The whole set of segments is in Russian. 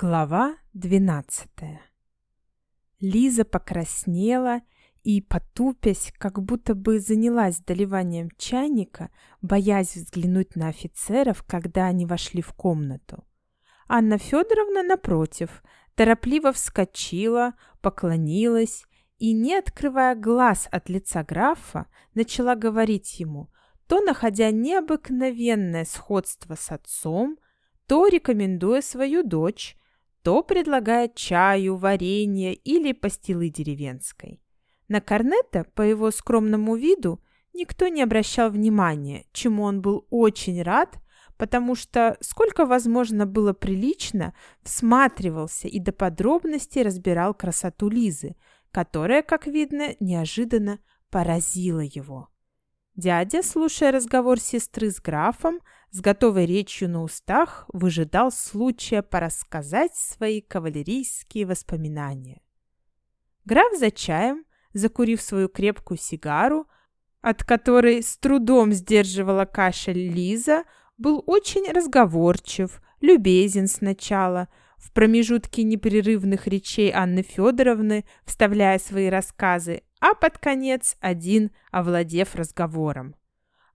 Глава двенадцатая. Лиза покраснела и, потупясь, как будто бы занялась доливанием чайника, боясь взглянуть на офицеров, когда они вошли в комнату. Анна Федоровна, напротив, торопливо вскочила, поклонилась и, не открывая глаз от лица графа, начала говорить ему, то находя необыкновенное сходство с отцом, то рекомендуя свою дочь, то предлагает чаю, варенье или пастилы деревенской. На Корнета, по его скромному виду, никто не обращал внимания, чему он был очень рад, потому что, сколько возможно было прилично, всматривался и до подробностей разбирал красоту Лизы, которая, как видно, неожиданно поразила его. Дядя, слушая разговор сестры с графом, с готовой речью на устах, выжидал случая порассказать свои кавалерийские воспоминания. Граф за чаем, закурив свою крепкую сигару, от которой с трудом сдерживала кашель Лиза, был очень разговорчив, любезен сначала, в промежутке непрерывных речей Анны Федоровны, вставляя свои рассказы, а под конец один, овладев разговором.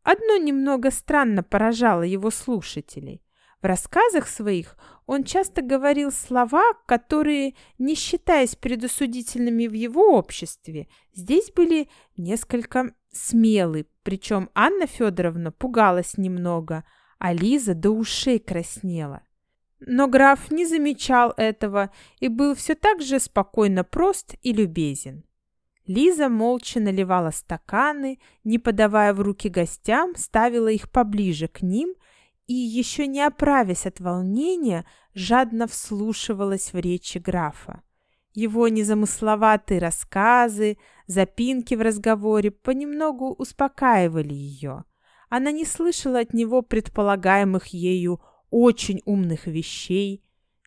Одно немного странно поражало его слушателей. В рассказах своих он часто говорил слова, которые, не считаясь предосудительными в его обществе, здесь были несколько смелы, причем Анна Федоровна пугалась немного, а Лиза до ушей краснела. Но граф не замечал этого и был все так же спокойно прост и любезен. Лиза молча наливала стаканы, не подавая в руки гостям, ставила их поближе к ним и, еще не оправясь от волнения, жадно вслушивалась в речи графа. Его незамысловатые рассказы, запинки в разговоре понемногу успокаивали ее. Она не слышала от него предполагаемых ею очень умных вещей,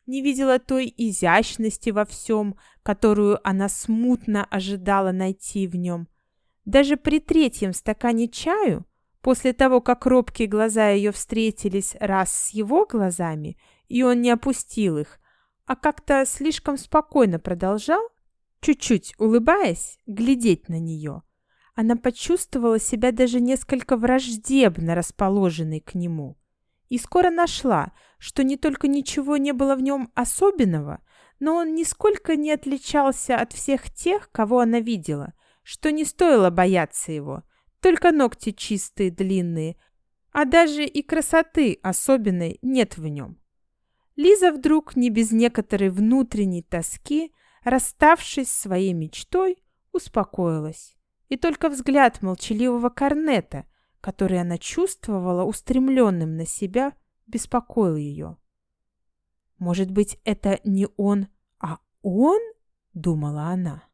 не видела той изящности во всем, которую она смутно ожидала найти в нем. Даже при третьем стакане чаю, после того, как робкие глаза ее встретились раз с его глазами, и он не опустил их, а как-то слишком спокойно продолжал, чуть-чуть улыбаясь, глядеть на нее, она почувствовала себя даже несколько враждебно расположенной к нему и скоро нашла, что не только ничего не было в нем особенного, но он нисколько не отличался от всех тех, кого она видела, что не стоило бояться его, только ногти чистые, длинные, а даже и красоты особенной нет в нем. Лиза вдруг, не без некоторой внутренней тоски, расставшись своей мечтой, успокоилась. И только взгляд молчаливого корнета – который она чувствовала устремленным на себя, беспокоил ее. «Может быть, это не он, а он?» — думала она.